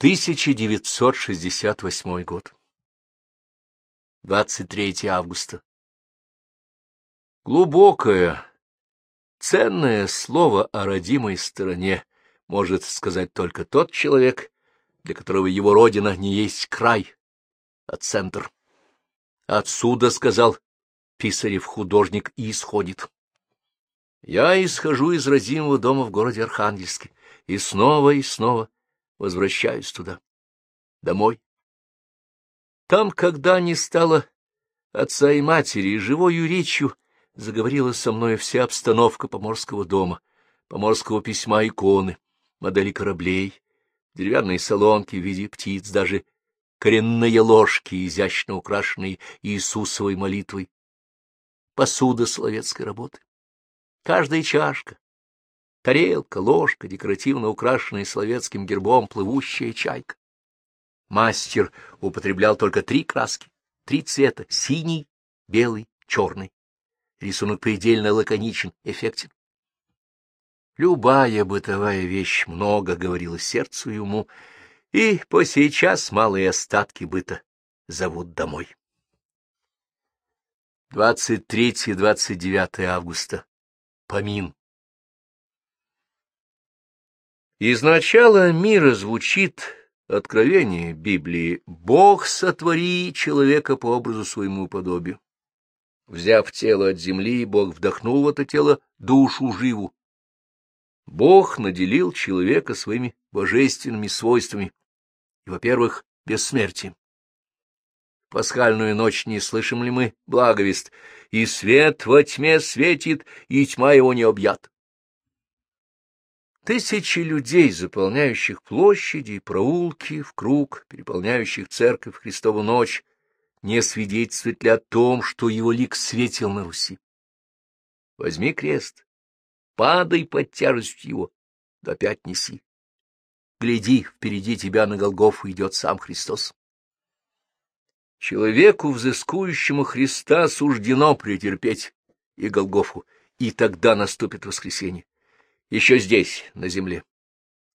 1968 год. 23 августа. Глубокое, ценное слово о родимой стороне может сказать только тот человек, для которого его родина не есть край, а центр. Отсюда, сказал Писарев художник, и исходит. Я исхожу из родимого дома в городе Архангельске, и снова и снова возвращаюсь туда, домой. Там, когда не стало отца и матери, живою речью заговорила со мной вся обстановка поморского дома, поморского письма иконы, модели кораблей, деревянные солонки в виде птиц, даже коренные ложки, изящно украшенные Иисусовой молитвой, посуда словецкой работы. Каждая чашка, тарелка, ложка, декоративно украшенная словецким гербом плывущая чайка. Мастер употреблял только три краски, три цвета — синий, белый, черный. Рисунок предельно лаконичен, эффектен. Любая бытовая вещь много говорила сердцу и уму, и по сейчас малые остатки быта зовут домой. 23-29 августа. Помин. Из начала мира звучит откровение Библии «Бог сотвори человека по образу своему подобию». Взяв тело от земли, Бог вдохнул в это тело душу живу. Бог наделил человека своими божественными свойствами и, во-первых, бессмертием. В пасхальную ночь не слышим ли мы благовест, и свет во тьме светит, и тьма его не объят. Тысячи людей, заполняющих площади и проулки в круг, переполняющих церковь Христову ночь, не свидетельствует ли о том, что его лик светил на Руси? Возьми крест, падай под тяжестью его, да опять неси. Гляди, впереди тебя на Голгофу идет сам Христос. Человеку, взыскующему Христа, суждено претерпеть и Голгофу, и тогда наступит воскресенье. Еще здесь, на земле.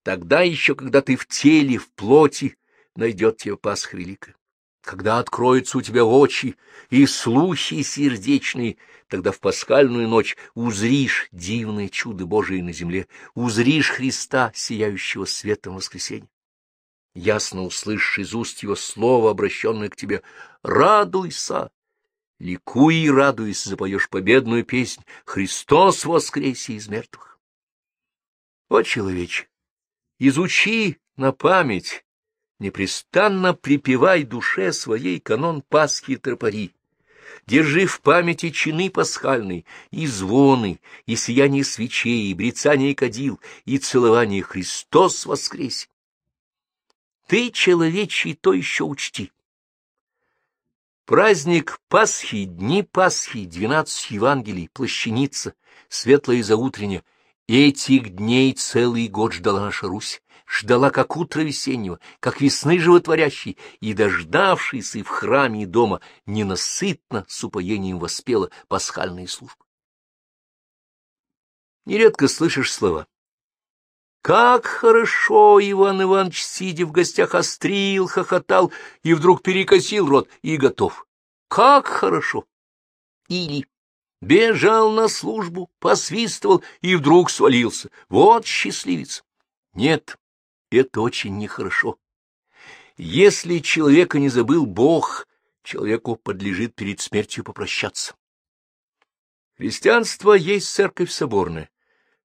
Тогда еще, когда ты в теле, в плоти, найдет тебя Пасха Великая. Когда откроются у тебя очи и слухи сердечные, тогда в пасхальную ночь узришь дивное чудо Божие на земле, узришь Христа, сияющего светом воскресенья. Ясно услышишь из уст его слово, обращенное к тебе «Радуйся!» Ликуй и радуйся, запоешь победную песнь «Христос воскресе из мертвых». О, человече, изучи на память непрестанно припевай душе своей канон Пасхи и тропари. Держи в памяти чины пасхальные, и звоны, и сияние свечей, и брецание кадил, и целование Христос воскресе. Ты, человечий, то еще учти. Праздник Пасхи, дни Пасхи, двенадцать Евангелий, плащаница, светлое заутренне, этих дней целый год ждала наша Русь ждала как утро весеннего, как весны животворящей, и, дождавшись и в храме и дома, ненасытно с упоением воспела пасхальные службы. Нередко слышишь слова. Как хорошо Иван Иванович, сидя в гостях, острил, хохотал и вдруг перекосил рот и готов. Как хорошо! Или бежал на службу, посвистывал и вдруг свалился. Вот счастливец! Нет, это очень нехорошо. Если человека не забыл Бог, человеку подлежит перед смертью попрощаться. Христианство есть церковь соборная.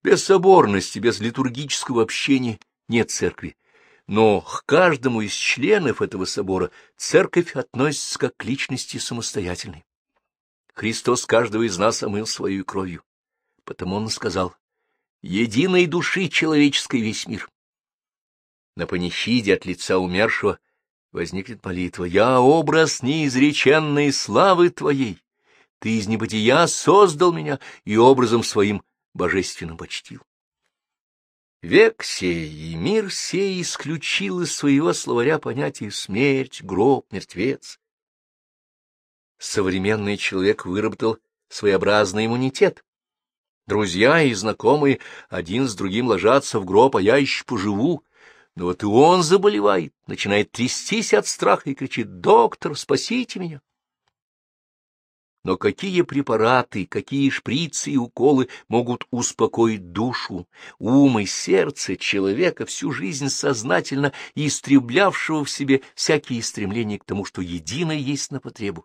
Без соборности, без литургического общения нет церкви. Но к каждому из членов этого собора церковь относится как к личности самостоятельной. Христос каждого из нас омыл своей кровью. Потому он сказал, «Единой души человеческой весь мир» на панихиде от лица умершего возникнет молитва «Я образ неизреченной славы Твоей, Ты из небытия создал меня и образом своим божественным почтил». Век сей и мир сей исключил из своего словаря понятие смерть, гроб, мертвец. Современный человек выработал своеобразный иммунитет. Друзья и знакомые один с другим ложатся в гроб, а я еще поживу, Но вот и он заболевает, начинает трястись от страха и кричит «Доктор, спасите меня!» Но какие препараты, какие шприцы и уколы могут успокоить душу, ум и сердце человека, всю жизнь сознательно истреблявшего в себе всякие стремления к тому, что единое есть на потребу?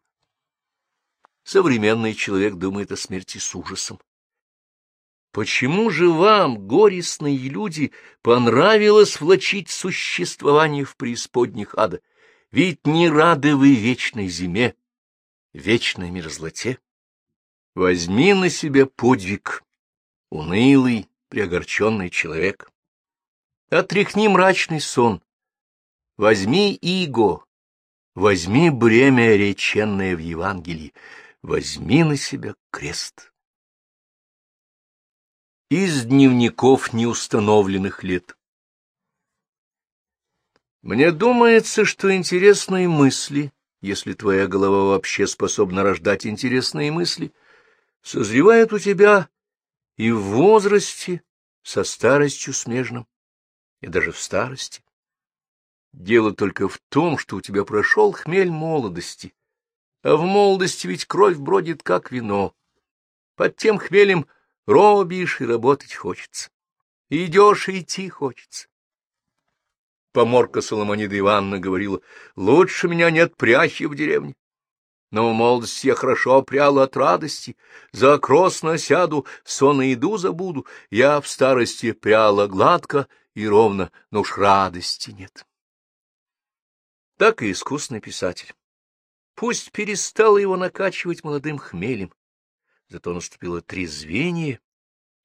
Современный человек думает о смерти с ужасом. Почему же вам, горестные люди, понравилось влачить существование в преисподних ада? Ведь не рады вы вечной зиме, вечной мерзлоте. Возьми на себя подвиг, унылый, приогорченный человек. Отряхни мрачный сон. Возьми иго, возьми бремя, реченное в Евангелии, возьми на себя крест. Из дневников неустановленных лет Мне думается, что интересные мысли — если твоя голова вообще способна рождать интересные мысли, созревают у тебя и в возрасте, со старостью смежным, и даже в старости. Дело только в том, что у тебя прошел хмель молодости, в молодости ведь кровь бродит, как вино. Под тем хмелем робишь и работать хочется. Идешь и идти хочется. Поморка Соломонида Ивановна говорила, лучше меня нет пряхи в деревне. Но в молодости я хорошо пряла от радости, за окросно сяду, сон и еду забуду. Я в старости пряла гладко и ровно, но уж радости нет. Так и искусный писатель. Пусть перестало его накачивать молодым хмелем, зато наступило трезвение,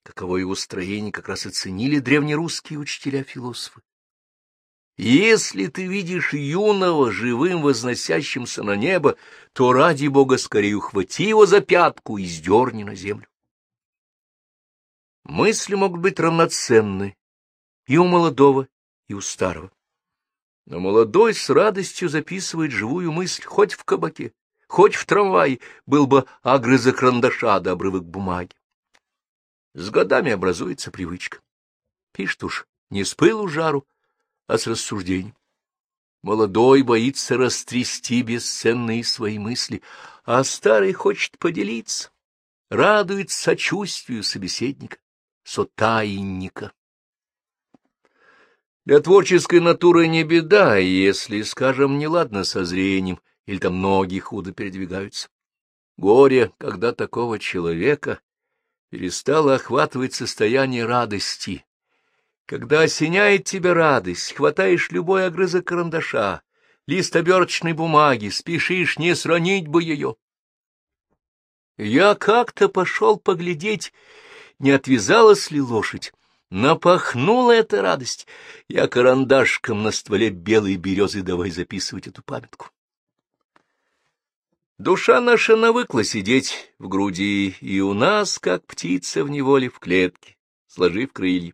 каково его строение как раз оценили древнерусские учителя-философы. Если ты видишь юного, живым, возносящимся на небо, то ради бога скорее ухвати его за пятку и сдерни на землю. Мысли могут быть равноценны и у молодого, и у старого. Но молодой с радостью записывает живую мысль хоть в кабаке, хоть в трамвае, был бы агрыза карандаша да обрывок бумаги. С годами образуется привычка. Пишет уж не с пылу жару, а с рассуждением. Молодой боится растрясти бесценные свои мысли, а старый хочет поделиться, радует сочувствию собеседника, сотаинника. Для творческой натуры не беда, если, скажем, неладно со зрением, или там ноги худо передвигаются. Горе, когда такого человека перестало охватывать состояние радости, когда осеняет тебя радость, хватаешь любой огрызок карандаша, лист оберточной бумаги, спешишь не сранить бы ее. Я как-то пошел поглядеть, не отвязалась ли лошадь. Напахнула эта радость. Я карандашком на стволе белой березы давай записывать эту памятку. Душа наша навыкла сидеть в груди, и у нас, как птица в неволе в клетке, сложив крылья.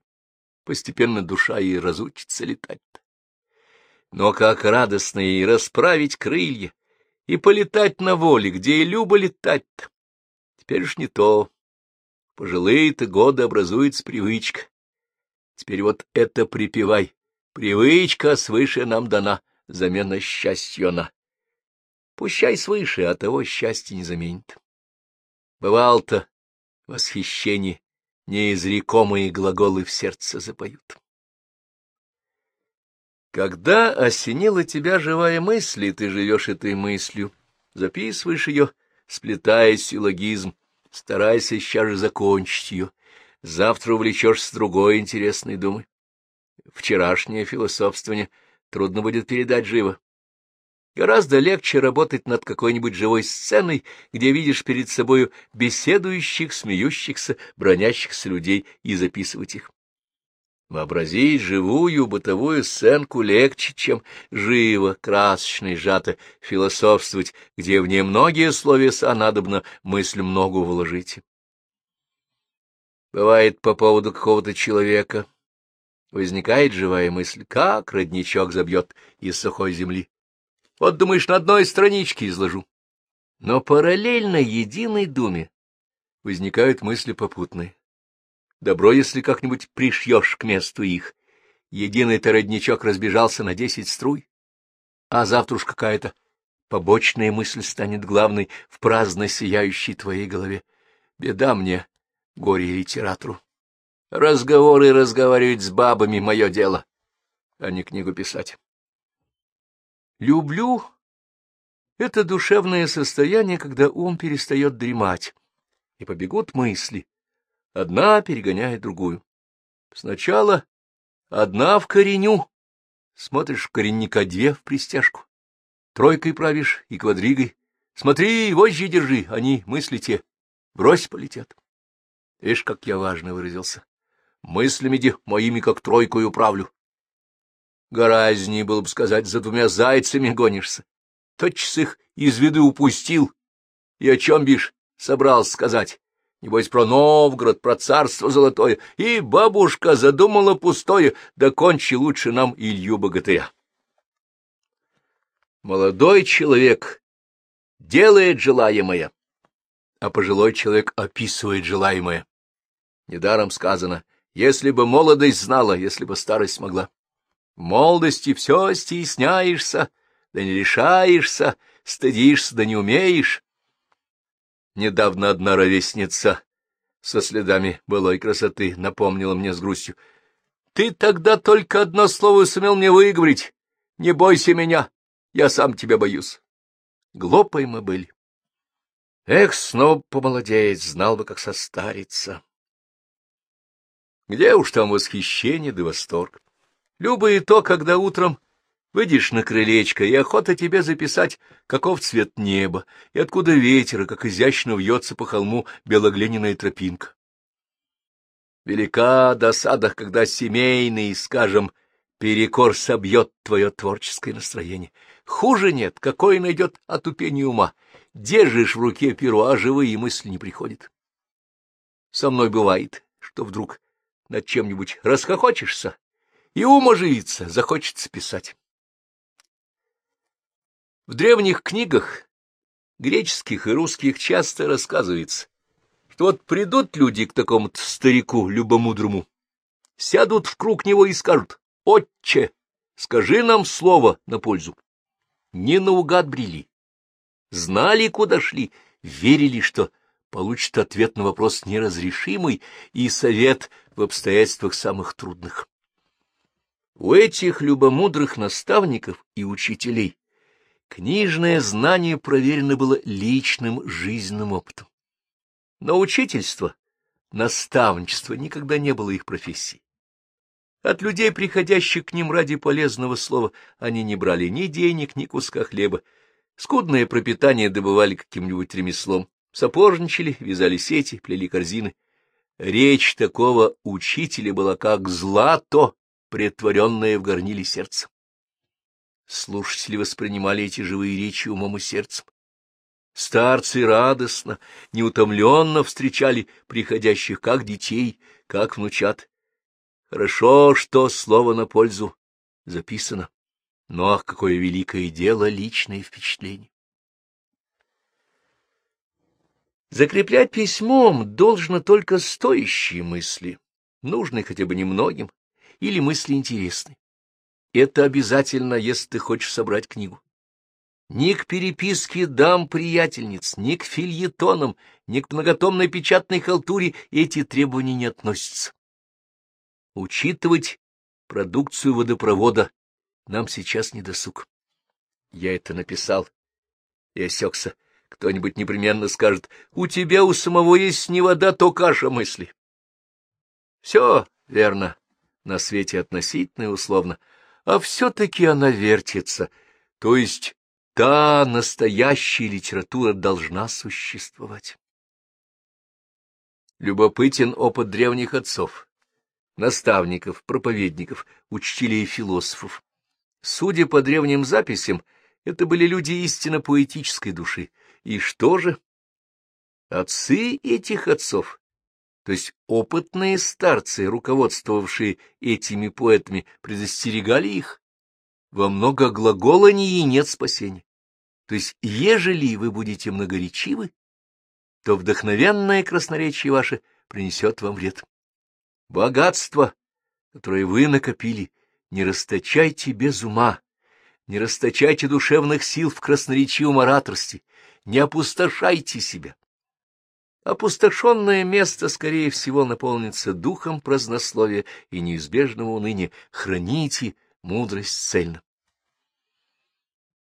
Постепенно душа ей разучится летать. Но как радостно ей расправить крылья и полетать на воле, где и любо летать-то. Теперь уж не то. Пожилые-то годы образуется привычка. Теперь вот это припевай. Привычка свыше нам дана, замена счастью она. Пущай свыше, а того счастья не заменит. Бывал-то восхищение неизрекомые глаголы в сердце запоют. Когда осенила тебя живая мысль, и ты живешь этой мыслью, записываешь ее, сплетая силлогизм, старайся сейчас же закончить ее. Завтра увлечешься другой интересной думой. Вчерашнее философствование трудно будет передать живо. Гораздо легче работать над какой-нибудь живой сценой, где видишь перед собою беседующих, смеющихся, бронящихся людей и записывать их. Вообразить живую бытовую сценку легче, чем живо, красочно и сжато философствовать, где в ней многие словеса надобно мысль много вложить. Бывает по поводу какого-то человека. Возникает живая мысль, как родничок забьет из сухой земли. Вот, думаешь, на одной страничке изложу. Но параллельно единой думе возникают мысли попутные. Добро, если как-нибудь пришьешь к месту их, единый ты родничок разбежался на десять струй, а завтра уж какая-то побочная мысль станет главной в праздно сияющей твоей голове. Беда мне, горе литератору. Разговоры разговаривать с бабами — мое дело, а не книгу писать. Люблю это душевное состояние, когда ум перестает дремать, и побегут мысли. Одна перегоняет другую. Сначала одна в кореню. Смотришь, коренника две в пристяжку. Тройкой правишь и квадригой. Смотри, вожжи держи, они мысли те. Брось, полетят. Видишь, как я важно выразился. Мыслями де моими как тройкой управлю. Горазднее было бы сказать, за двумя зайцами гонишься. Тотчас их из виду упустил. И о чем бишь собрался сказать? Небось, про Новгород, про царство золотое. И бабушка задумала пустое, да кончи лучше нам Илью Богатыря. Молодой человек делает желаемое, а пожилой человек описывает желаемое. Недаром сказано, если бы молодость знала, если бы старость могла. В молодости все стесняешься, да не решаешься, стыдишься, да не умеешь. Недавно одна ровесница со следами былой красоты напомнила мне с грустью. Ты тогда только одно слово сумел мне выговорить. Не бойся меня, я сам тебя боюсь. Глупые мы были. Эх, снова помолодеть, знал бы, как состариться. Где уж там восхищение да восторг. Любо и то, когда утром Выйдешь на крылечко, и охота тебе записать, каков цвет неба, и откуда ветер, и как изящно вьется по холму белоглиняная тропинка. Велика досада, когда семейный, скажем, перекор собьет твое творческое настроение. Хуже нет, какое найдет отупение ума. Держишь в руке перо, а живые мысли не приходят. Со мной бывает, что вдруг над чем-нибудь расхохочешься, и ум захочется писать. В древних книгах, греческих и русских, часто рассказывается, что вот придут люди к такому-то старику любомудрому, сядут в круг него и скажут, «Отче, скажи нам слово на пользу». Не наугад брели, знали, куда шли, верили, что получат ответ на вопрос неразрешимый и совет в обстоятельствах самых трудных. У этих любомудрых наставников и учителей Книжное знание проверено было личным жизненным опытом. Но учительство, наставничество никогда не было их профессией. От людей, приходящих к ним ради полезного слова, они не брали ни денег, ни куска хлеба. Скудное пропитание добывали каким-нибудь ремеслом, сапожничали, вязали сети, плели корзины. Речь такого учителя была как злато, претворенное в горниле сердца. Слушатели воспринимали эти живые речи умом и сердцем. Старцы радостно, неутомленно встречали приходящих как детей, как внучат. Хорошо, что слово на пользу записано, но какое великое дело личное впечатление! Закреплять письмом должно только стоящие мысли, нужные хотя бы немногим, или мысли интересные. Это обязательно, если ты хочешь собрать книгу. Ни к переписке дам-приятельниц, ни к фильетонам, ни к многотомной печатной халтуре эти требования не относятся. Учитывать продукцию водопровода нам сейчас не досуг. Я это написал и осекся. Кто-нибудь непременно скажет, у тебя у самого есть не вода, то каша мысли. Все верно, на свете относительно и условно, а все-таки она вертится, то есть та настоящая литература должна существовать. Любопытен опыт древних отцов, наставников, проповедников, учителей и философов. Судя по древним записям, это были люди истинно поэтической души. И что же? Отцы этих отцов то есть опытные старцы, руководствовавшие этими поэтами, предостерегали их. Во много глаголаний нет спасения. То есть, ежели вы будете многоречивы, то вдохновенное красноречие ваше принесет вам вред. Богатство, которое вы накопили, не расточайте без ума, не расточайте душевных сил в красноречивом ораторстве, не опустошайте себя. Опустошенное место, скорее всего, наполнится духом празднословия и неизбежного уныния. Храните мудрость цельно.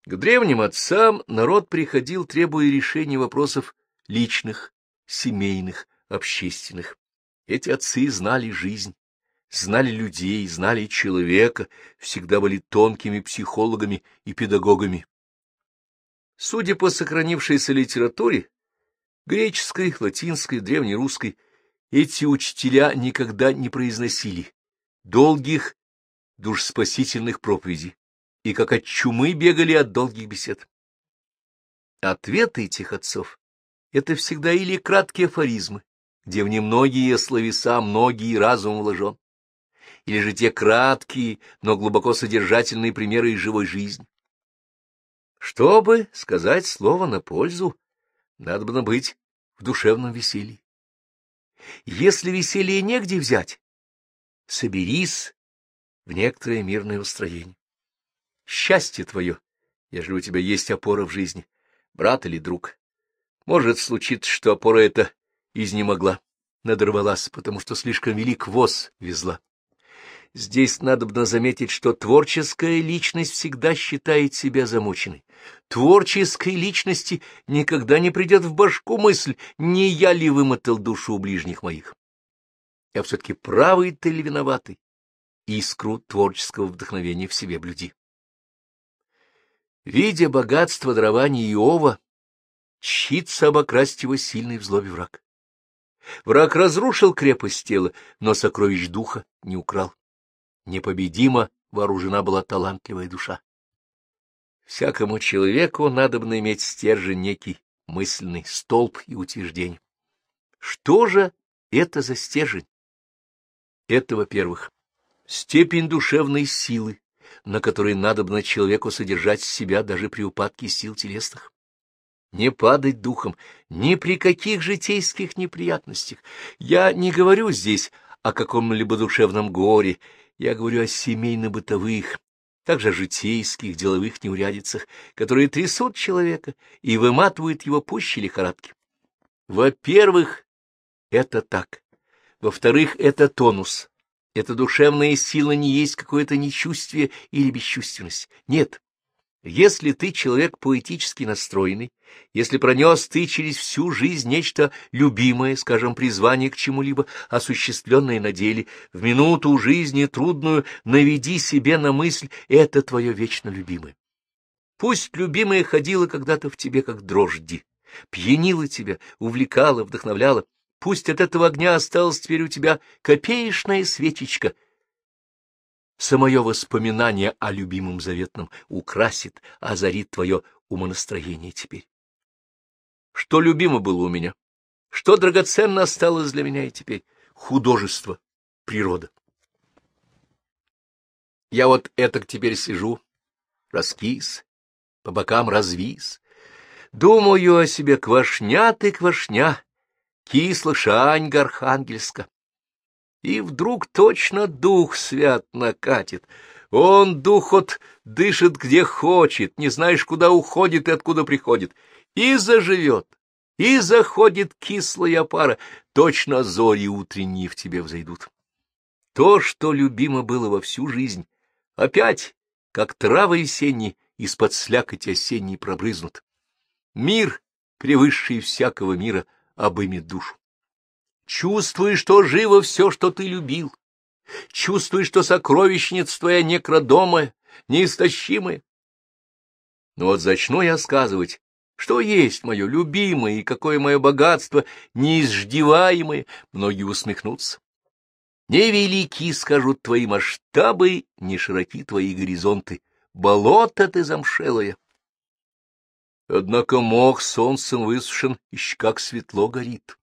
К древним отцам народ приходил, требуя решения вопросов личных, семейных, общественных. Эти отцы знали жизнь, знали людей, знали человека, всегда были тонкими психологами и педагогами. Судя по сохранившейся литературе, греческой, латинской, древнерусской, эти учителя никогда не произносили долгих душспасительных проповедей и как от чумы бегали от долгих бесед. Ответы этих отцов — это всегда или краткие афоризмы, где в немногие словеса многие разум вложен, или же те краткие, но глубоко содержательные примеры из живой жизни. Чтобы сказать слово на пользу, надо бы быть в душевном веселье. Если веселье негде взять, соберись в некоторое мирное устроение. Счастье твое, ежели у тебя есть опора в жизни, брат или друг. Может случиться, что опора эта изнемогла, надорвалась, потому что слишком велик воз везла. Здесь надо заметить, что творческая личность всегда считает себя замученной. Творческой личности никогда не придет в башку мысль, не я ли вымотал душу у ближних моих. Я все-таки правый ты или виноватый? Искру творческого вдохновения в себе блюди. Видя богатство дарования Иова, чится обокрасть его сильный в злобе враг. Враг разрушил крепость тела, но сокровищ духа не украл непобедимо вооружена была талантливая душа. Всякому человеку надобно иметь стержень некий, мысленный столб и утверждение. Что же это за стержень? Это, во-первых, степень душевной силы, на которой надобно человеку содержать себя даже при упадке сил телесных. Не падать духом ни при каких житейских неприятностях. Я не говорю здесь о каком-либо душевном горе я говорю о семейно-бытовых, также о житейских, деловых неурядицах, которые трясут человека и выматывают его пуще лихорадки. Во-первых, это так. Во-вторых, это тонус. Эта душевная сила не есть какое-то нечувствие или бесчувственность. Нет, если ты человек поэтически настроенный, если пронес ты через всю жизнь нечто любимое, скажем, призвание к чему-либо, осуществленное на деле, в минуту жизни трудную наведи себе на мысль «это твое вечно любимое». Пусть любимое ходило когда-то в тебе, как дрожди, пьянило тебя, увлекало, вдохновляло, пусть от этого огня осталась теперь у тебя копеечная свечечка — Самое воспоминание о любимом заветном украсит, озарит твое умонастроение теперь. Что любимо было у меня, что драгоценно осталось для меня и теперь? Художество, природа. Я вот это теперь сижу, раскис, по бокам развис, думаю о себе квашня ты квашня, кисла шаньга архангельска. И вдруг точно дух свят накатит. Он, дух от, дышит где хочет, не знаешь, куда уходит и откуда приходит. И заживет, и заходит кислая пара, точно зори утренние в тебе взойдут. То, что любимо было во всю жизнь, опять, как травы весенние, из-под слякоти осенней пробрызнут. Мир, превысший всякого мира, обымет душу. Чувствуешь, что живо все, что ты любил. Чувствуешь, что сокровищница твоя некродомая, неистощимая. Но вот зачну я сказывать, что есть мое любимое и какое мое богатство неизждеваемое, многие усмехнутся. Невелики, скажут твои масштабы, не широки твои горизонты, болото ты замшелое. Однако мох солнцем высушен, еще как светло горит.